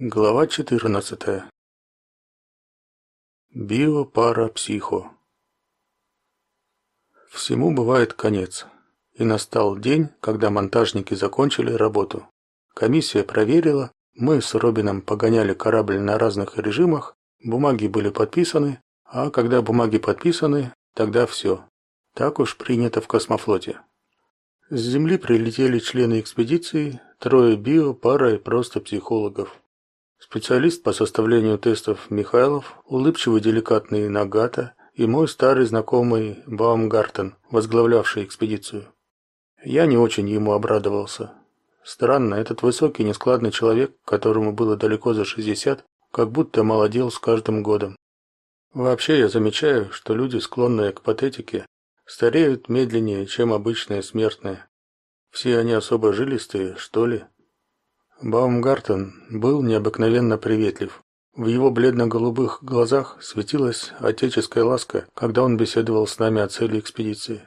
Глава 14. Биопарапсихо. Всему бывает конец. И настал день, когда монтажники закончили работу. Комиссия проверила, мы с Робином погоняли корабль на разных режимах, бумаги были подписаны, а когда бумаги подписаны, тогда все. Так уж принято в космофлоте. С Земли прилетели члены экспедиции, трое био, пара и просто психологов. Специалист по составлению тестов Михайлов, улыбчивый деликатный Нагата и мой старый знакомый Баумгартен, возглавлявший экспедицию. Я не очень ему обрадовался. Странно, этот высокий нескладный человек, которому было далеко за 60, как будто молодел с каждым годом. Вообще я замечаю, что люди, склонные к патетике, стареют медленнее, чем обычные смертные. Все они особо жилистые, что ли? Баумгартен был необыкновенно приветлив. В его бледно-голубых глазах светилась отеческая ласка, когда он беседовал с нами о цели экспедиции.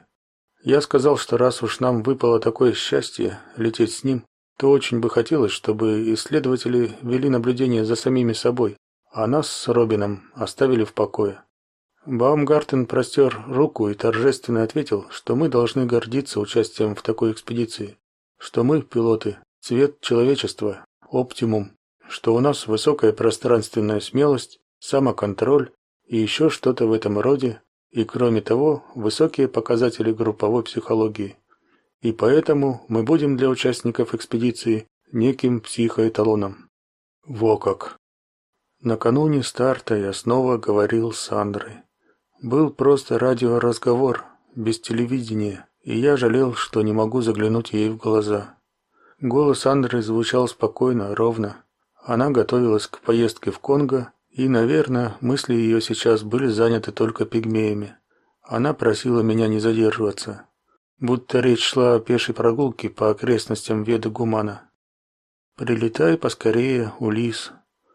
Я сказал, что раз уж нам выпало такое счастье лететь с ним, то очень бы хотелось, чтобы исследователи вели наблюдение за самими собой, а нас с Робином оставили в покое. Баумгартен простер руку и торжественно ответил, что мы должны гордиться участием в такой экспедиции, что мы, пилоты, Цвет человечества – оптимум, что у нас высокая пространственная смелость, самоконтроль и еще что-то в этом роде, и кроме того, высокие показатели групповой психологии. И поэтому мы будем для участников экспедиции неким психоэталоном. Во как! Накануне старта я снова говорил с Андрой. Был просто радиоразговор, без телевидения, и я жалел, что не могу заглянуть ей в глаза. Голос Андры звучал спокойно, ровно. Она готовилась к поездке в Конго, и, наверное, мысли ее сейчас были заняты только пигмеями. Она просила меня не задерживаться, будто речь шла о пешей прогулке по окрестностям Веды Гумана. Прилетай поскорее, Улис.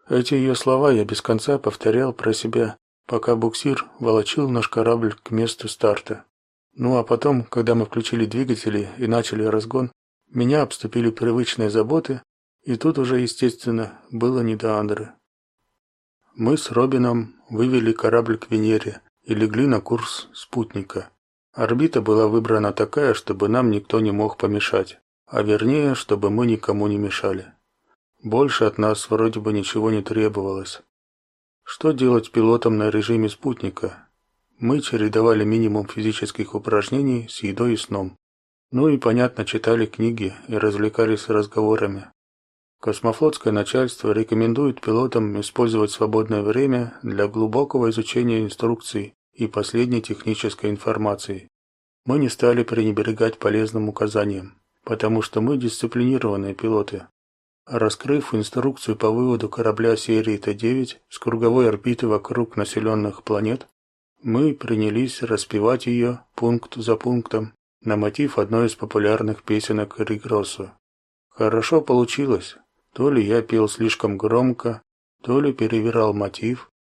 Эти ее слова я без конца повторял про себя, пока буксир волочил наш корабль к месту старта. Ну а потом, когда мы включили двигатели и начали разгон, меня обступили привычные заботы, и тут уже, естественно, было не до Андры. Мы с Робином вывели корабль к Венере и легли на курс спутника. Орбита была выбрана такая, чтобы нам никто не мог помешать, а вернее, чтобы мы никому не мешали. Больше от нас вроде бы ничего не требовалось. Что делать пилотам на режиме спутника? Мы чередовали минимум физических упражнений с едой и сном. Ну и, понятно, читали книги и развлекались разговорами. Космофлотское начальство рекомендует пилотам использовать свободное время для глубокого изучения инструкций и последней технической информации. Мы не стали пренебрегать полезным указаниям, потому что мы дисциплинированные пилоты. Раскрыв инструкцию по выводу корабля серии Т-9 с круговой орбиты вокруг населенных планет, мы принялись распевать ее пункт за пунктом на мотив одной из популярных песенок Ригросу. Хорошо получилось. То ли я пел слишком громко, то ли перевирал мотив,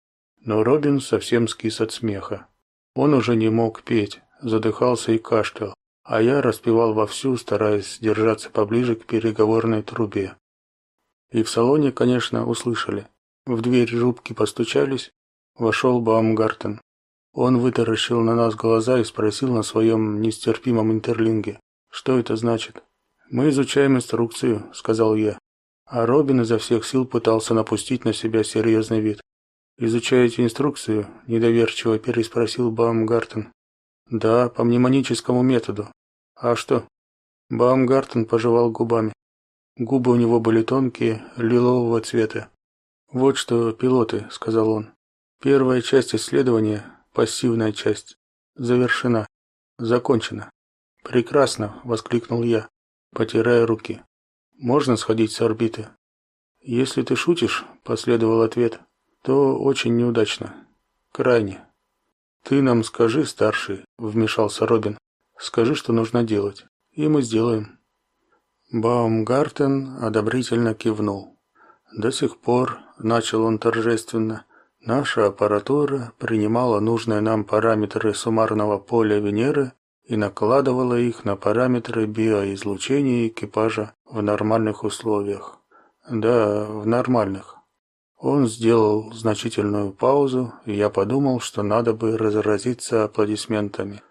но Робин совсем скис от смеха. Он уже не мог петь, задыхался и кашлял, а я распевал вовсю, стараясь держаться поближе к переговорной трубе. И в салоне, конечно, услышали. В дверь рубки постучались, вошел Баумгартен. Он вытаращил на нас глаза и спросил на своем нестерпимом интерлинге: "Что это значит?" "Мы изучаем инструкцию", сказал я. А Робин изо всех сил пытался напустить на себя серьезный вид. "Изучаете инструкцию?" недоверчиво переспросил Баумгартен. "Да, по мнемоническому методу. А что?" Баумгартен пожевал губами. Губы у него были тонкие, лилового цвета. "Вот что, пилоты", сказал он. "Первая часть исследования Пассивная часть завершена, закончена. Прекрасно, воскликнул я, потирая руки. Можно сходить с орбиты? Если ты шутишь, последовал ответ, то очень неудачно. Крайне. Ты нам скажи, старший, вмешался Робин. Скажи, что нужно делать, и мы сделаем. Баумгартен одобрительно кивнул. До сих пор, начал он торжественно, Наша аппаратура принимала нужные нам параметры суммарного поля Венеры и накладывала их на параметры биоизлучения экипажа в нормальных условиях. Да, в нормальных, Он сделал значительную паузу, и я подумал, что надо бы разразиться аплодисментами.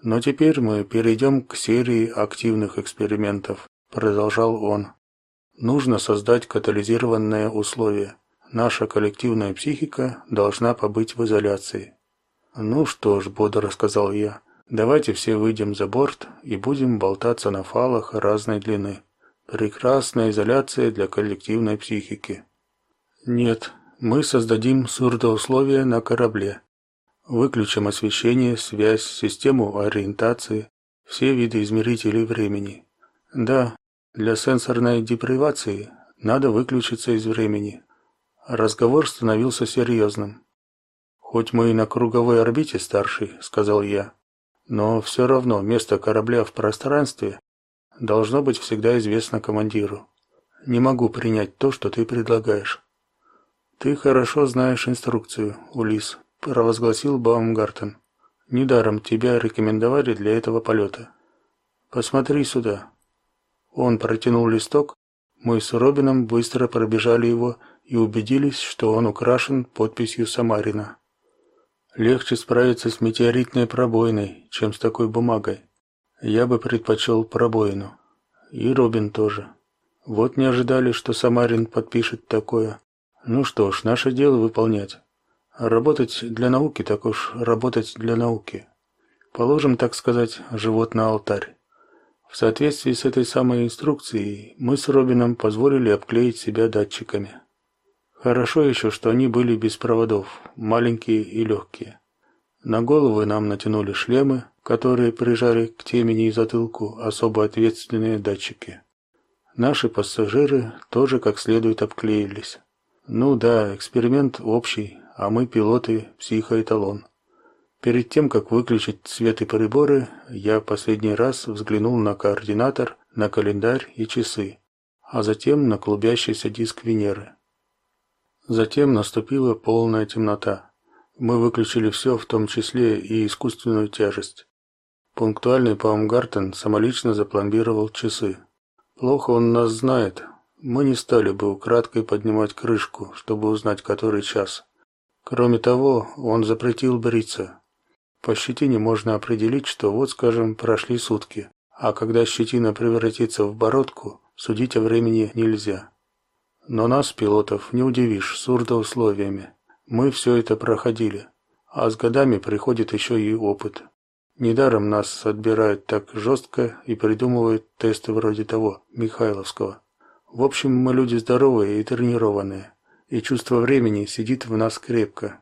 Но теперь мы перейдем к серии активных экспериментов, продолжал он. Нужно создать катализированное условие. Наша коллективная психика должна побыть в изоляции. Ну что ж, бодро сказал я. Давайте все выйдем за борт и будем болтаться на фалах разной длины. Прекрасная изоляция для коллективной психики. Нет, мы создадим сурдоусловия на корабле. Выключим освещение, связь, систему ориентации, все виды измерителей времени. Да, для сенсорной депривации надо выключиться из времени. Разговор становился серьезным. Хоть мы и на круговой орбите, старший, сказал я, но все равно место корабля в пространстве должно быть всегда известно командиру. Не могу принять то, что ты предлагаешь. Ты хорошо знаешь инструкцию, Улис, провозгласил Баумгартен. Недаром тебя рекомендовали для этого полета. Посмотри сюда. Он протянул листок. Мы с Робином быстро пробежали его и убедились, что он украшен подписью Самарина. Легче справиться с метеоритной пробоиной, чем с такой бумагой. Я бы предпочел пробоину. И Робин тоже. Вот не ожидали, что Самарин подпишет такое. Ну что ж, наше дело выполнять. работать для науки, так уж работать для науки. Положим, так сказать, живот на алтарь. В соответствии с этой самой инструкцией мы с Робином позволили обклеить себя датчиками. Хорошо еще, что они были без проводов, маленькие и легкие. На головы нам натянули шлемы, которые прижали к темени и затылку особо ответственные датчики. Наши пассажиры тоже как следует обклеились. Ну да, эксперимент общий, а мы пилоты психоэталон. Перед тем, как выключить свет и приборы, я последний раз взглянул на координатор, на календарь и часы, а затем на клубящийся диск Венеры. Затем наступила полная темнота. Мы выключили все, в том числе и искусственную тяжесть. Пунктуальный Паумгартен самолично запломбировал часы. Плохо он нас знает, мы не стали бы украдкой поднимать крышку, чтобы узнать, который час. Кроме того, он запретил бриться. По щетине можно определить, что вот, скажем, прошли сутки, а когда щетина превратится в бородку, судить о времени нельзя. Но нас, пилотов, не удивишь сурдоусловиями. Мы все это проходили, а с годами приходит еще и опыт. Недаром нас отбирают так жестко и придумывают тесты вроде того, Михайловского. В общем, мы люди здоровые и тренированные, и чувство времени сидит в нас крепко.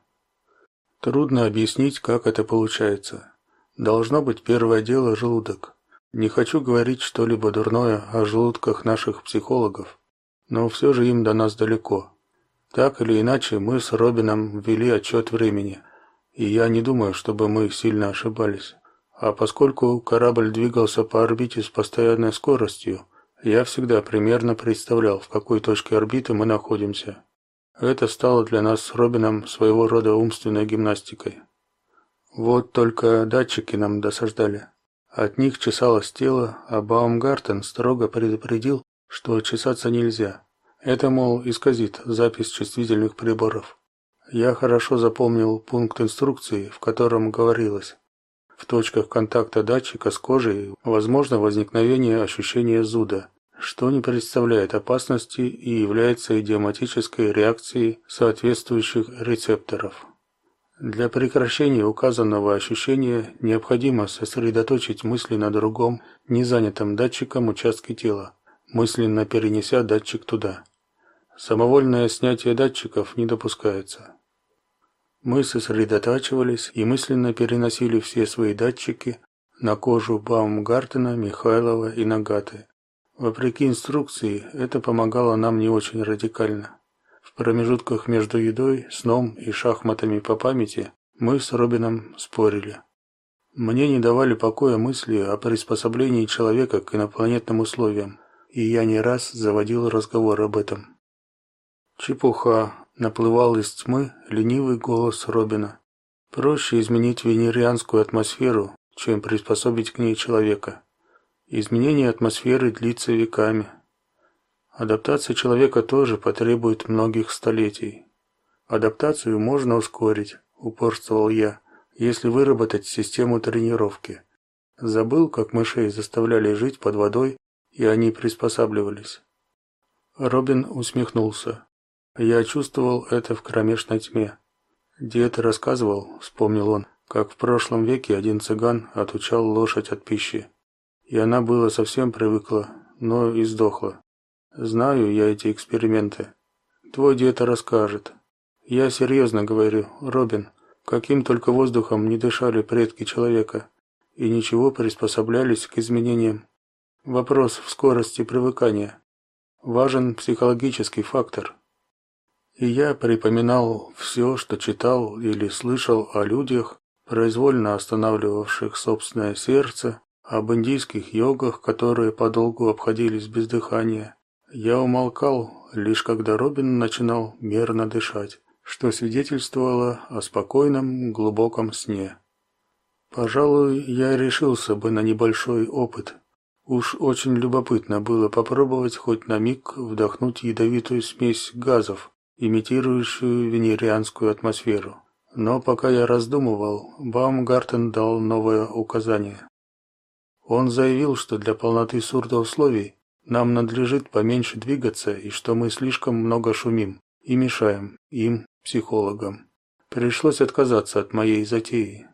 Трудно объяснить, как это получается. Должно быть первое дело желудок. Не хочу говорить что-либо дурное о желудках наших психологов, но все же им до нас далеко. Так или иначе, мы с Робином вели отчет времени, и я не думаю, чтобы мы сильно ошибались. А поскольку корабль двигался по орбите с постоянной скоростью, я всегда примерно представлял, в какой точке орбиты мы находимся. Это стало для нас с Робином своего рода умственной гимнастикой. Вот только датчики нам досаждали. От них чесалось тело, а Баумгартен строго предупредил, что чесаться нельзя. Это, мол, исказит запись чувствительных приборов. Я хорошо запомнил пункт инструкции, в котором говорилось: в точках контакта датчика с кожей возможно возникновение ощущения зуда, что не представляет опасности и является идиоматической реакцией соответствующих рецепторов. Для прекращения указанного ощущения необходимо сосредоточить мысли на другом, незанятом датчиком участке тела, мысленно перенеся датчик туда. Самовольное снятие датчиков не допускается. Мы сосредотачивались и мысленно переносили все свои датчики на кожу Баумгартена, Михайлова и Нагаты. Вопреки инструкции, это помогало нам не очень радикально. В промежутках между едой, сном и шахматами по памяти мы с Робином спорили. Мне не давали покоя мысли о приспособлении человека к инопланетным условиям, и я не раз заводил разговор об этом. Чепуха, наплывал из тьмы ленивый голос Робина. Проще изменить венерианскую атмосферу, чем приспособить к ней человека. Изменение атмосферы длится веками. Адаптация человека тоже потребует многих столетий. Адаптацию можно ускорить, упорствовал я, если выработать систему тренировки. Забыл, как мышей заставляли жить под водой, и они приспосабливались. Робин усмехнулся. Я чувствовал это в кромешной тьме. Дед рассказывал, вспомнил он, как в прошлом веке один цыган отучал лошадь от пищи. И она была совсем привыкла, но и сдохла. Знаю я эти эксперименты. Твой дед расскажет. Я серьезно говорю, Робин, каким только воздухом не дышали предки человека и ничего приспособлялись к изменениям. Вопрос в скорости привыкания. Важен психологический фактор. И я припоминал все, что читал или слышал о людях, произвольно останавливавших собственное сердце, об индийских йогах, которые подолгу обходились без дыхания. Я умолкал, лишь когда Робин начинал мерно дышать что свидетельствовало о спокойном, глубоком сне. Пожалуй, я решился бы на небольшой опыт. Уж очень любопытно было попробовать хоть на миг вдохнуть ядовитую смесь газов, имитирующую венерианскую атмосферу. Но пока я раздумывал, Баумгартен дал новое указание. Он заявил, что для полноты сурдоусловий нам надлежит поменьше двигаться и что мы слишком много шумим и мешаем им психологом. Пришлось отказаться от моей затеи.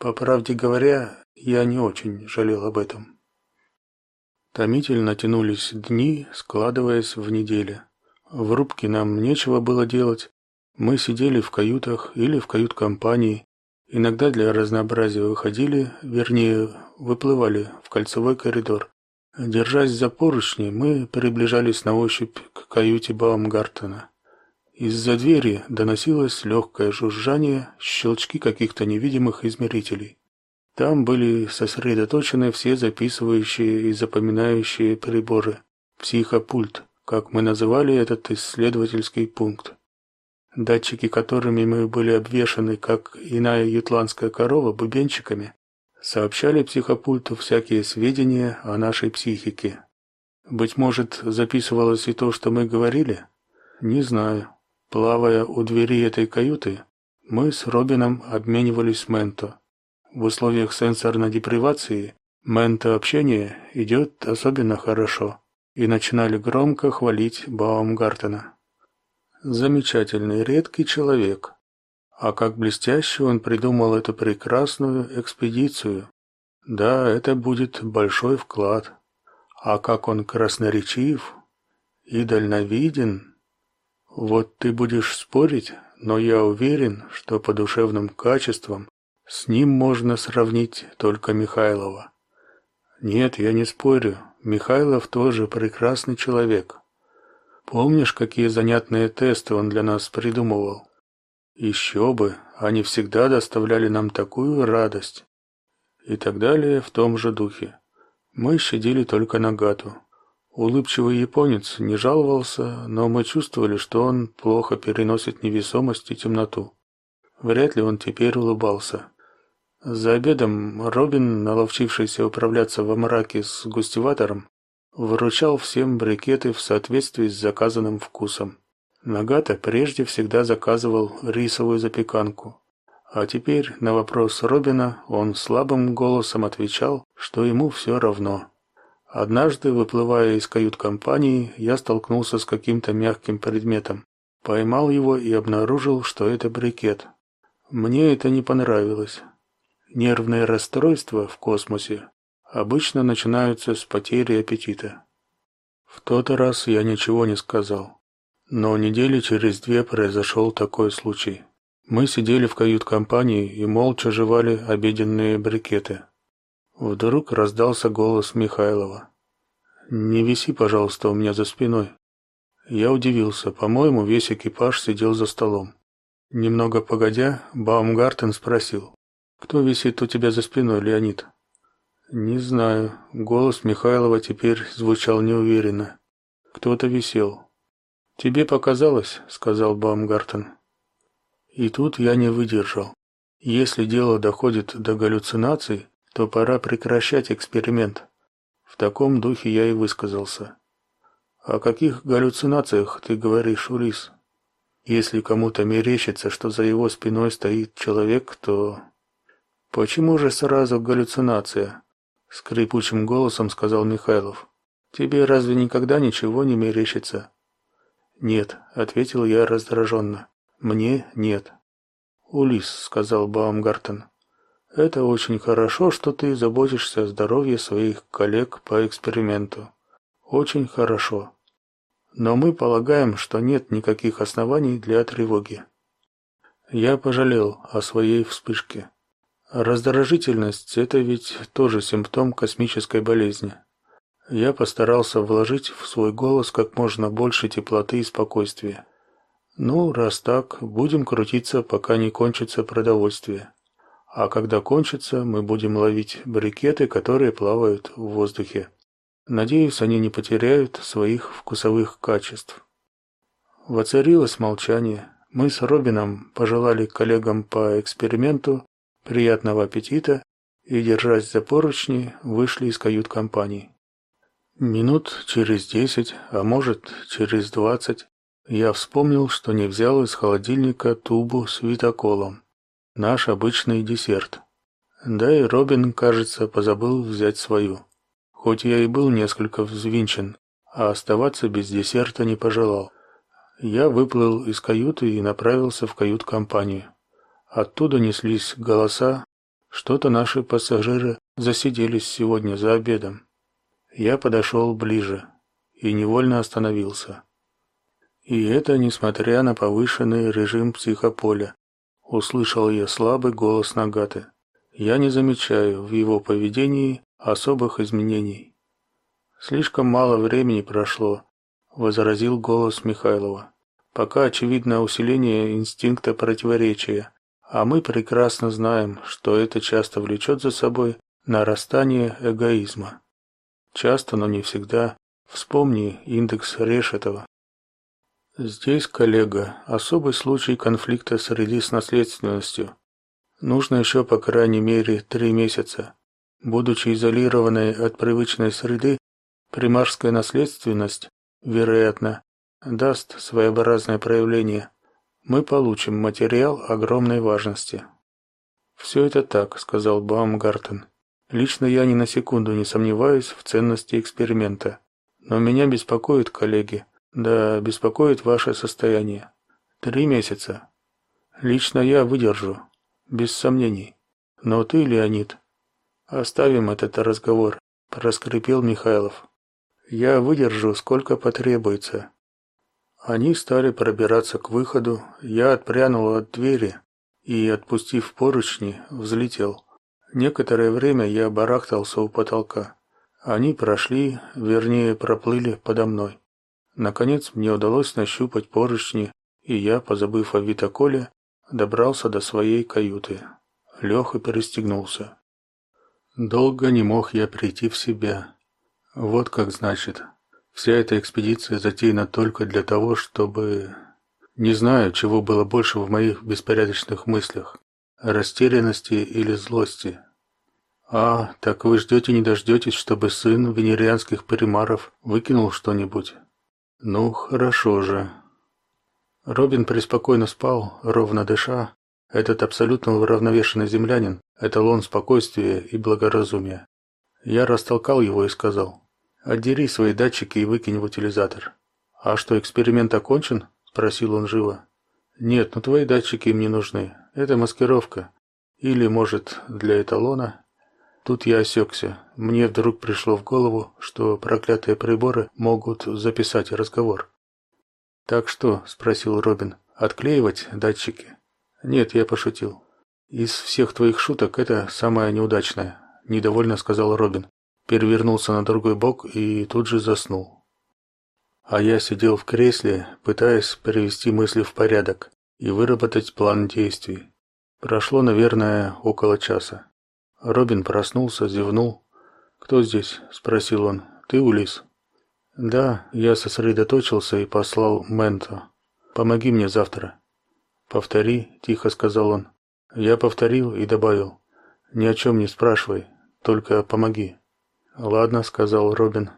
По правде говоря, я не очень жалел об этом. Томительно тянулись дни, складываясь в недели. В рубке нам нечего было делать. Мы сидели в каютах или в кают-компании. Иногда для разнообразия выходили, вернее, выплывали в кольцевой коридор. Держась за поручни, мы приближались на ощупь к каюте Баумгартена. Из-за двери доносилось легкое жужжание, щелчки каких-то невидимых измерителей. Там были сосредоточены все записывающие и запоминающие приборы. Психопульт, как мы называли этот исследовательский пункт. Датчики, которыми мы были обвешаны, как иная ютландская корова, бубенчиками, сообщали психопульту всякие сведения о нашей психике. Быть может, записывалось и то, что мы говорили? Не знаю. Плавая у двери этой каюты, мы с Робином обменивались менто. В условиях сенсорной депривации менто общение идет особенно хорошо, и начинали громко хвалить Баумгартена. Замечательный, редкий человек. А как блестяще он придумал эту прекрасную экспедицию. Да, это будет большой вклад. А как он красноречив и дальновиден. Вот ты будешь спорить, но я уверен, что по душевным качествам с ним можно сравнить только Михайлова. Нет, я не спорю. Михайлов тоже прекрасный человек. Помнишь, какие занятные тесты он для нас придумывал? Еще бы, они всегда доставляли нам такую радость. И так далее в том же духе. Мы щадили только Нагату. Улыбчивый японец не жаловался, но мы чувствовали, что он плохо переносит невесомость и темноту. Вряд ли он теперь улыбался. За обедом Робин, наловчившийся управляться во мраке с густиватором, выручал всем брикеты в соответствии с заказанным вкусом. Нагата прежде всегда заказывал рисовую запеканку, а теперь на вопрос Робина он слабым голосом отвечал, что ему все равно. Однажды, выплывая из кают-компании, я столкнулся с каким-то мягким предметом. Поймал его и обнаружил, что это брикет. Мне это не понравилось. Нервные расстройства в космосе обычно начинаются с потери аппетита. В тот раз я ничего не сказал. Но недели через две произошел такой случай. Мы сидели в кают-компании и молча жевали обеденные брикеты. Вдруг раздался голос Михайлова. «Не виси, пожалуйста, у меня за спиной». Я удивился. По-моему, весь экипаж сидел за столом. Немного погодя, Баумгартен спросил. «Кто висит у тебя за спиной, Леонид?» «Не знаю». Голос Михайлова теперь звучал неуверенно. «Кто-то висел». «Тебе показалось», — сказал Баумгартен. И тут я не выдержал. Если дело доходит до галлюцинаций, то пора прекращать эксперимент. В таком духе я и высказался. О каких галлюцинациях ты говоришь, Улис? Если кому-то мерещится, что за его спиной стоит человек, то... Почему же сразу галлюцинация? Скрипучим голосом сказал Михайлов. Тебе разве никогда ничего не мерещится? Нет, ответил я раздраженно. Мне нет. Улис, сказал Баумгартен. Это очень хорошо, что ты заботишься о здоровье своих коллег по эксперименту. Очень хорошо. Но мы полагаем, что нет никаких оснований для тревоги. Я пожалел о своей вспышке. Раздражительность это ведь тоже симптом космической болезни. Я постарался вложить в свой голос как можно больше теплоты и спокойствия. Ну, раз так, будем крутиться, пока не кончится продовольствие. А когда кончится, мы будем ловить брикеты, которые плавают в воздухе. Надеюсь, они не потеряют своих вкусовых качеств. Воцарилось молчание. Мы с Робином пожелали коллегам по эксперименту приятного аппетита и, держась за поручни, вышли из кают-компании. Минут через десять, а может, через двадцать, я вспомнил, что не взял из холодильника тубу с витаколом. Наш обычный десерт. Да и Робин, кажется, позабыл взять свою. Хоть я и был несколько взвинчен, а оставаться без десерта не пожелал. Я выплыл из каюты и направился в кают-компанию. Оттуда неслись голоса, что-то наши пассажиры засиделись сегодня за обедом. Я подошел ближе и невольно остановился. И это несмотря на повышенный режим психополя. Услышал я слабый голос Нагаты. Я не замечаю в его поведении особых изменений. Слишком мало времени прошло, возразил голос Михайлова. Пока очевидно усиление инстинкта противоречия, а мы прекрасно знаем, что это часто влечет за собой нарастание эгоизма. Часто, но не всегда. Вспомни индекс Решетова. Здесь, коллега, особый случай конфликта среды с наследственностью. Нужно еще по крайней мере три месяца. Будучи изолированной от привычной среды, примарская наследственность, вероятно, даст своеобразное проявление. Мы получим материал огромной важности. «Все это так, сказал Баумгартен. Лично я ни на секунду не сомневаюсь в ценности эксперимента, но меня беспокоит, коллеги, да беспокоит ваше состояние. Три месяца. Лично я выдержу, без сомнений. Но ты, Леонид, Оставим этот разговор, проскрипел Михайлов. Я выдержу, сколько потребуется. Они стали пробираться к выходу. Я отпрянул от двери и, отпустив поручни, взлетел. Некоторое время я барахтался у потолка. Они прошли, вернее, проплыли подо мной. Наконец мне удалось нащупать поручни, и я, позабыв о витоколе, добрался до своей каюты. Лег и перестегнулся. Долго не мог я прийти в себя. Вот как значит. Вся эта экспедиция затеяна только для того, чтобы... Не знаю, чего было больше в моих беспорядочных мыслях. Растерянности или злости. А, так вы ждете не дождетесь, чтобы сын венерианских примаров выкинул что-нибудь? Ну, хорошо же. Робин преспокойно спал, ровно дыша, этот абсолютно уравновешенный землянин – эталон спокойствия и благоразумия. Я растолкал его и сказал, «Отдери свои датчики и выкинь в утилизатор». «А что, эксперимент окончен?» – спросил он живо. «Нет, но твои датчики им не нужны. Это маскировка. Или, может, для эталона?» Тут я осекся. Мне вдруг пришло в голову, что проклятые приборы могут записать разговор. «Так что?» – спросил Робин. «Отклеивать датчики?» Нет, я пошутил. Из всех твоих шуток это самая неудачная, недовольно сказал Робин. Перевернулся на другой бок и тут же заснул. А я сидел в кресле, пытаясь привести мысли в порядок и выработать план действий. Прошло, наверное, около часа. Робин проснулся, зевнул. "Кто здесь?" спросил он. "Ты, Улис?" "Да, я сосредоточился и послал Менто. Помоги мне завтра". «Повтори», – тихо сказал он. Я повторил и добавил. «Ни о чем не спрашивай, только помоги». «Ладно», – сказал Робин.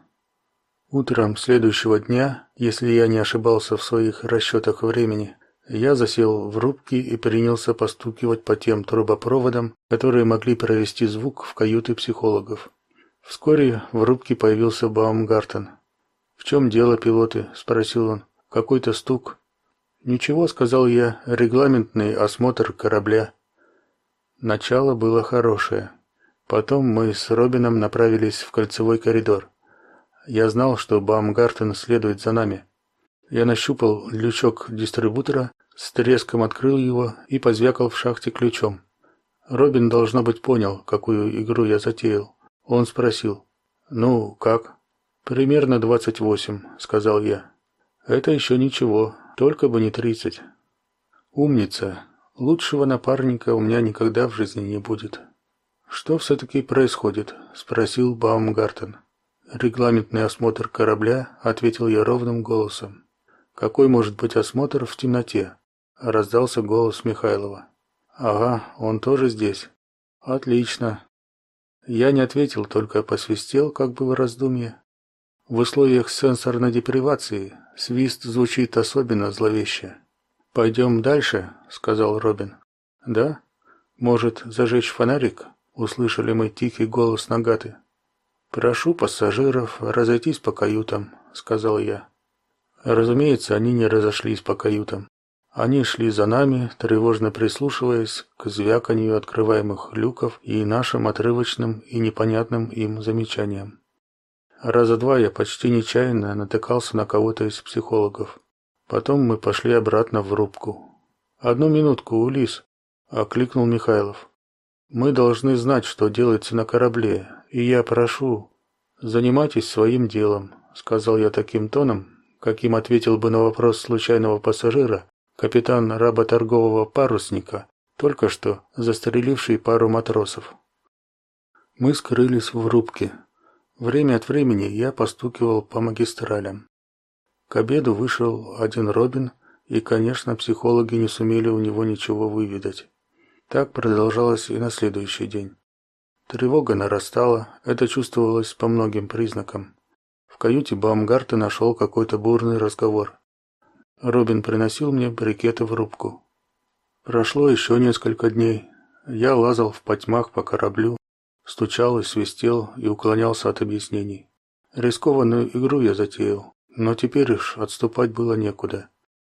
Утром следующего дня, если я не ошибался в своих расчетах времени, Я засел в рубке и принялся постукивать по тем трубопроводам, которые могли провести звук в каюты психологов. Вскоре в рубке появился Баумгартен. «В чем дело, пилоты?» – спросил он. «Какой-то стук?» «Ничего», – сказал я, – «регламентный осмотр корабля». Начало было хорошее. Потом мы с Робином направились в кольцевой коридор. Я знал, что Баумгартен следует за нами. Я нащупал лючок дистрибутора, с треском открыл его и позвякал в шахте ключом. Робин должно быть понял, какую игру я затеял. Он спросил: "Ну, как?" "Примерно двадцать восемь», — сказал я. "Это еще ничего, только бы не тридцать». "Умница. Лучшего напарника у меня никогда в жизни не будет". "Что все таки происходит?" спросил Баумгартен. "Регламентный осмотр корабля", ответил я ровным голосом. Какой может быть осмотр в темноте? раздался голос Михайлова. Ага, он тоже здесь. Отлично. Я не ответил, только посвистел, как бы в раздумье. В условиях сенсорной депривации свист звучит особенно зловеще. Пойдем дальше, сказал Робин. Да? Может, зажечь фонарик? Услышали мы тихий голос Нагаты. Прошу пассажиров разойтись по каютам, сказал я. Разумеется, они не разошлись по каютам. Они шли за нами, тревожно прислушиваясь к звяканью открываемых люков и нашим отрывочным и непонятным им замечаниям. Раза два я почти нечаянно натыкался на кого-то из психологов. Потом мы пошли обратно в рубку. Одну минутку, Улис, окликнул Михайлов. Мы должны знать, что делается на корабле, и я прошу, занимайтесь своим делом, сказал я таким тоном, каким ответил бы на вопрос случайного пассажира капитан работоргового парусника, только что застреливший пару матросов. Мы скрылись в рубке. Время от времени я постукивал по магистралям. К обеду вышел один Робин, и, конечно, психологи не сумели у него ничего выведать. Так продолжалось и на следующий день. Тревога нарастала, это чувствовалось по многим признакам каюте Баумгарта нашел какой-то бурный разговор. Робин приносил мне брикеты в рубку. Прошло еще несколько дней. Я лазал в потьмах по кораблю, стучал и свистел и уклонялся от объяснений. Рискованную игру я затеял, но теперь уж отступать было некуда.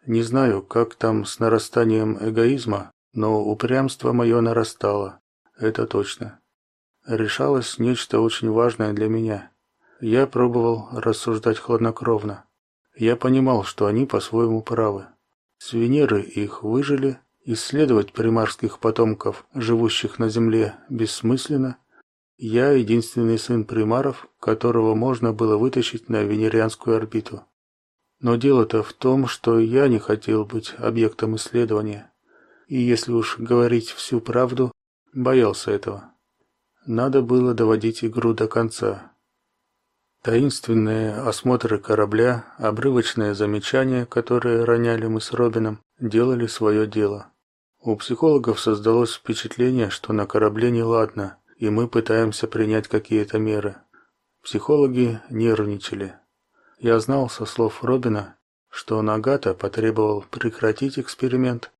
Не знаю, как там с нарастанием эгоизма, но упрямство мое нарастало. Это точно. Решалось нечто очень важное для меня. Я пробовал рассуждать хладнокровно. Я понимал, что они по-своему правы. С Венеры их выжили, исследовать примарских потомков, живущих на Земле, бессмысленно. Я единственный сын примаров, которого можно было вытащить на венерианскую орбиту. Но дело-то в том, что я не хотел быть объектом исследования. И если уж говорить всю правду, боялся этого. Надо было доводить игру до конца. Таинственные осмотры корабля, обрывочные замечания, которые роняли мы с Робином, делали свое дело. У психологов создалось впечатление, что на корабле неладно, и мы пытаемся принять какие-то меры. Психологи нервничали. Я знал со слов Робина, что Нагата потребовал прекратить эксперимент,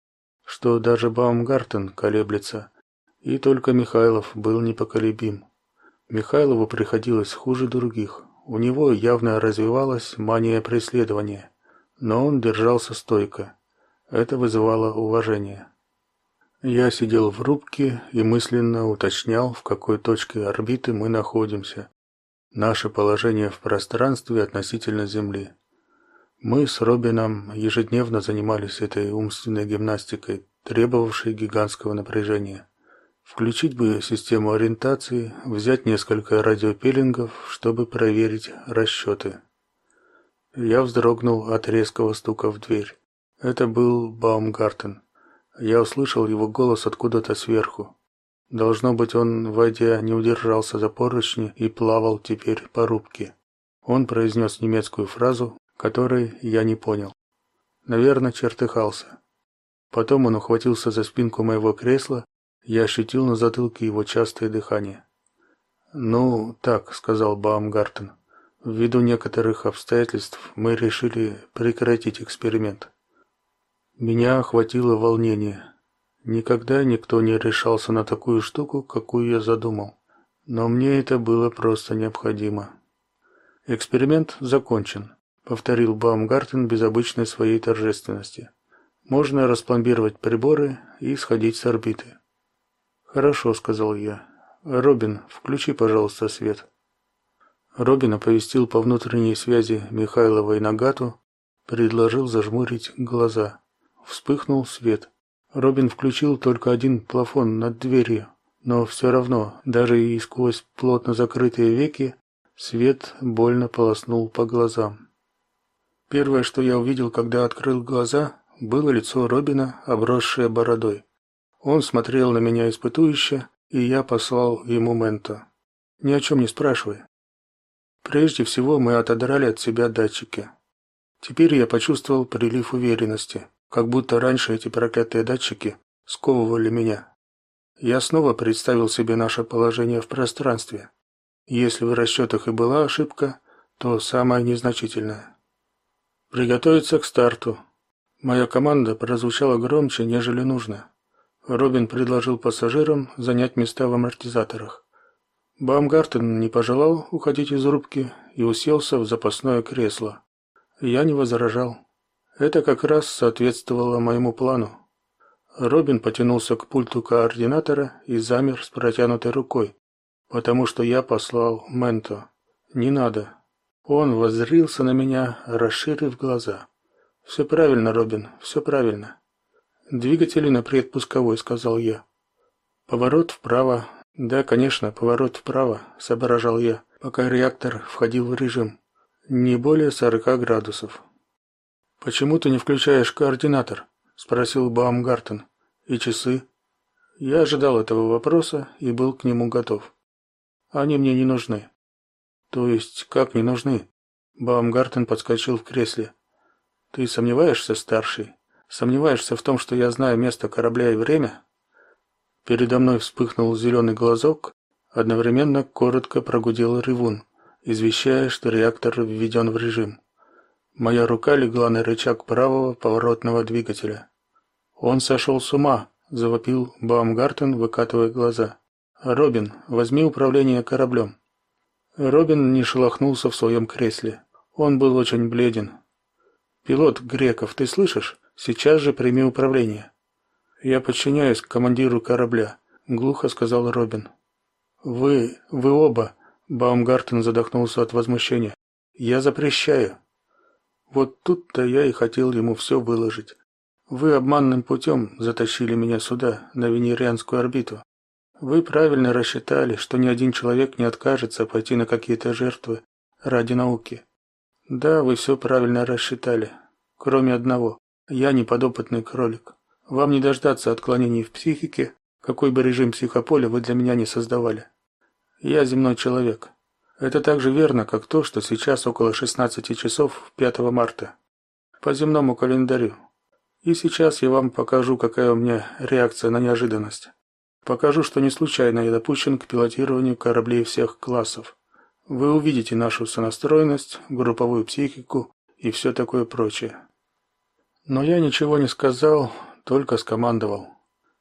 что даже Баумгартен колеблется, и только Михайлов был непоколебим. Михайлову приходилось хуже других. У него явно развивалась мания преследования, но он держался стойко. Это вызывало уважение. Я сидел в рубке и мысленно уточнял, в какой точке орбиты мы находимся. Наше положение в пространстве относительно Земли. Мы с Робином ежедневно занимались этой умственной гимнастикой, требовавшей гигантского напряжения. Включить бы систему ориентации, взять несколько радиопеллингов, чтобы проверить расчеты. Я вздрогнул от резкого стука в дверь. Это был Баумгартен. Я услышал его голос откуда-то сверху. Должно быть, он, войдя, не удержался за поручни и плавал теперь по рубке. Он произнес немецкую фразу, которой я не понял. Наверное, чертыхался. Потом он ухватился за спинку моего кресла я ощутил на затылке его частое дыхание. "Ну, так", сказал Баумгартен. "Ввиду некоторых обстоятельств мы решили прекратить эксперимент". Меня охватило волнение. Никогда никто не решался на такую штуку, какую я задумал. Но мне это было просто необходимо. Эксперимент закончен, повторил Баумгартен без обычной своей торжественности. Можно распломбировать приборы и сходить с орбиты. Хорошо, сказал я. Робин, включи, пожалуйста, свет. Робин оповестил по внутренней связи Михайлова и Нагату, предложил зажмурить глаза. Вспыхнул свет. Робин включил только один плафон над дверью, но все равно, даже и сквозь плотно закрытые веки, свет больно полоснул по глазам. Первое, что я увидел, когда открыл глаза, было лицо Робина, обросшее бородой. Он смотрел на меня испытующе, и я послал ему менто. Ни о чем не спрашивай. Прежде всего мы отодрали от себя датчики. Теперь я почувствовал прилив уверенности как будто раньше эти проклятые датчики сковывали меня. Я снова представил себе наше положение в пространстве. Если в расчетах и была ошибка, то самая незначительная. Приготовиться к старту. Моя команда прозвучала громче, нежели нужно. Робин предложил пассажирам занять места в амортизаторах. Баумгартен не пожелал уходить из рубки и уселся в запасное кресло. Я не возражал. Это как раз соответствовало моему плану. Робин потянулся к пульту координатора и замер с протянутой рукой, потому что я послал Менто. Не надо. Он воззрился на меня, расширив глаза. Все правильно, Робин, все правильно. Двигатели на предпусковой, сказал я. Поворот вправо. Да, конечно, поворот вправо, соображал я, пока реактор входил в режим. Не более сорока градусов. Почему ты не включаешь координатор? спросил Баумгартен. И часы? Я ожидал этого вопроса и был к нему готов. Они мне не нужны. То есть, как не нужны? Баумгартен подскочил в кресле. Ты сомневаешься, старший? Сомневаешься в том, что я знаю место корабля и время? Передо мной вспыхнул зеленый глазок, одновременно коротко прогудел ревун, извещая, что реактор введен в режим. Моя рука легла на рычаг правого поворотного двигателя. Он сошел с ума, завопил Баумгартен, выкатывая глаза. Робин, возьми управление кораблем». Робин не шелохнулся в своем кресле. Он был очень бледен. Пилот Греков, ты слышишь? Сейчас же прими управление. Я подчиняюсь командиру корабля, глухо сказал Робин. Вы, вы оба, Баумгартен задохнулся от возмущения. Я запрещаю. Вот тут-то я и хотел ему все выложить. Вы обманным путем затащили меня сюда, на венерианскую орбиту. Вы правильно рассчитали, что ни один человек не откажется пойти на какие-то жертвы ради науки. Да, вы все правильно рассчитали, кроме одного. Я не подопытный кролик. Вам не дождаться отклонений в психике, какой бы режим психополя вы для меня не создавали. Я земной человек. Это так же верно, как то, что сейчас около 16 часов 5 марта по земному календарю. И сейчас я вам покажу, какая у меня реакция на неожиданность. Покажу, что не случайно я допущен к пилотированию кораблей всех классов. Вы увидите нашу сонастроенность, групповую психику и все такое прочее. Но я ничего не сказал, только скомандовал.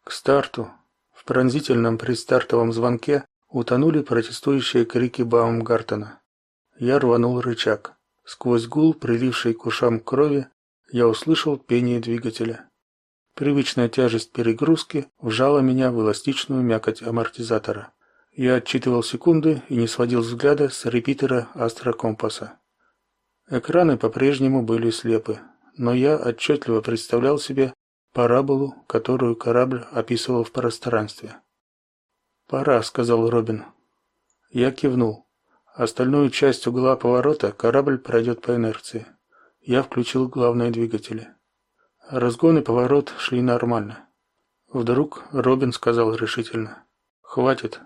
К старту. В пронзительном предстартовом звонке утонули протестующие крики Баумгартена. Я рванул рычаг. Сквозь гул, приливший к ушам крови, я услышал пение двигателя. Привычная тяжесть перегрузки вжала меня в эластичную мякоть амортизатора. Я отчитывал секунды и не сводил взгляда с репитера астрокомпаса. Экраны по-прежнему были слепы, но я отчетливо представлял себе параболу, которую корабль описывал в пространстве. «Пора», — сказал Робин. Я кивнул. Остальную часть угла поворота корабль пройдет по инерции. Я включил главные двигатели. Разгон и поворот шли нормально. Вдруг Робин сказал решительно. «Хватит».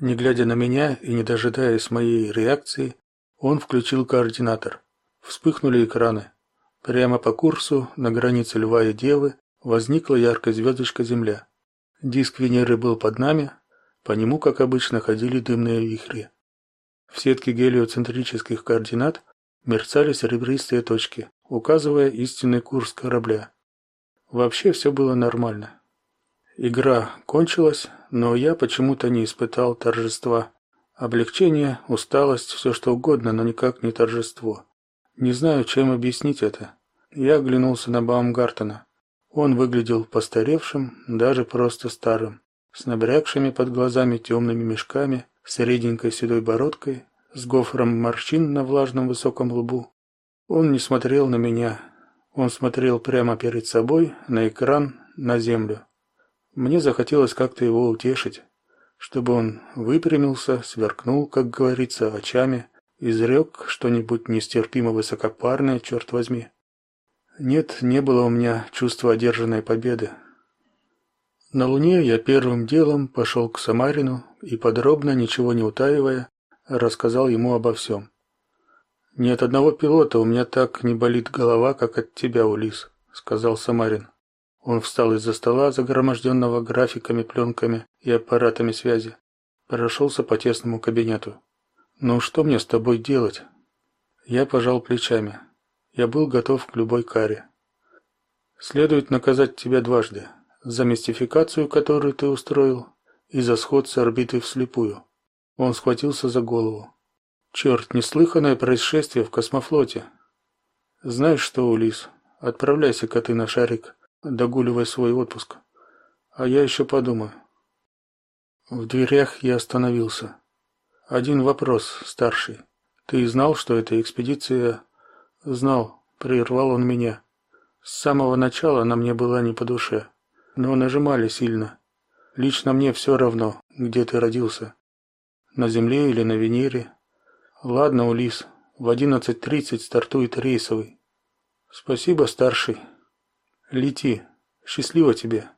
Не глядя на меня и не дожидаясь моей реакции, он включил координатор. Вспыхнули экраны. Прямо по курсу, на границе Льва и Девы, возникла яркая звездочка Земля. Диск Венеры был под нами, по нему, как обычно, ходили дымные вихри. В сетке гелиоцентрических координат мерцали серебристые точки, указывая истинный курс корабля. Вообще все было нормально. Игра кончилась, но я почему-то не испытал торжества. Облегчение, усталость, все что угодно, но никак не торжество. Не знаю, чем объяснить это. Я оглянулся на Баумгартена. Он выглядел постаревшим, даже просто старым, с набрякшими под глазами темными мешками, с реденькой седой бородкой, с гофром морщин на влажном высоком лбу. Он не смотрел на меня. Он смотрел прямо перед собой, на экран, на землю. Мне захотелось как-то его утешить, чтобы он выпрямился, сверкнул, как говорится, очами, изрек что-нибудь нестерпимо высокопарное, черт возьми. Нет, не было у меня чувства одержанной победы. На Луне я первым делом пошел к Самарину и подробно, ничего не утаивая, рассказал ему обо всем. Ни от одного пилота у меня так не болит голова, как от тебя, Улис, сказал Самарин. Он встал из-за стола, загроможденного графиками, пленками и аппаратами связи, прошелся по тесному кабинету. Ну что мне с тобой делать? Я пожал плечами. Я был готов к любой каре. Следует наказать тебя дважды: за мистификацию, которую ты устроил, и за сход с орбиты вслепую. Он схватился за голову. Черт, неслыханное происшествие в космофлоте. Знаешь что, Улис, отправляйся-ка ты на шарик, догуливай свой отпуск. А я еще подумаю. В дверях я остановился. Один вопрос, старший. Ты знал, что эта экспедиция знал, прервал он меня. С самого начала она мне была не по душе, но нажимали сильно. Лично мне все равно, где ты родился. На Земле или на Венере. Ладно, Улис, в 11:30 стартует рейсовый. Спасибо, старший. Лети. Счастливо тебе.